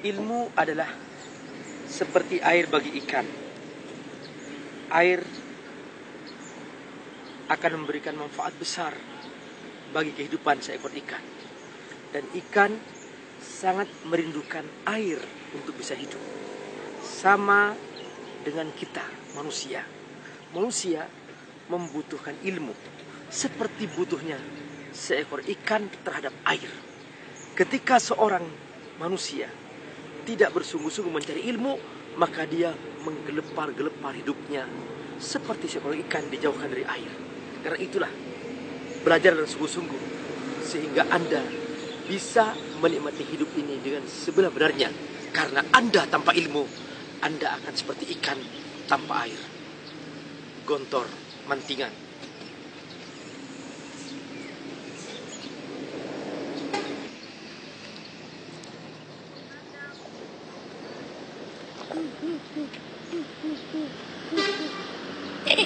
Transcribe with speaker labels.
Speaker 1: Ilmu adalah seperti air bagi ikan. Air akan memberikan manfaat besar bagi kehidupan seekor ikan. Dan ikan sangat merindukan air untuk bisa hidup. Sama dengan kita, manusia. Manusia membutuhkan ilmu seperti butuhnya seekor ikan terhadap air. Ketika seorang manusia tidak bersungguh-sungguh mencari ilmu, maka dia menggelepar-gelepar hidupnya seperti seekor ikan dijauhkan dari air. Karena itulah belajar dan sungguh-sungguh sehingga Anda bisa menikmati hidup ini dengan sebenar-benarnya. Karena Anda tanpa ilmu, Anda akan seperti ikan tanpa air. Gontor, mantingan.
Speaker 2: Hey.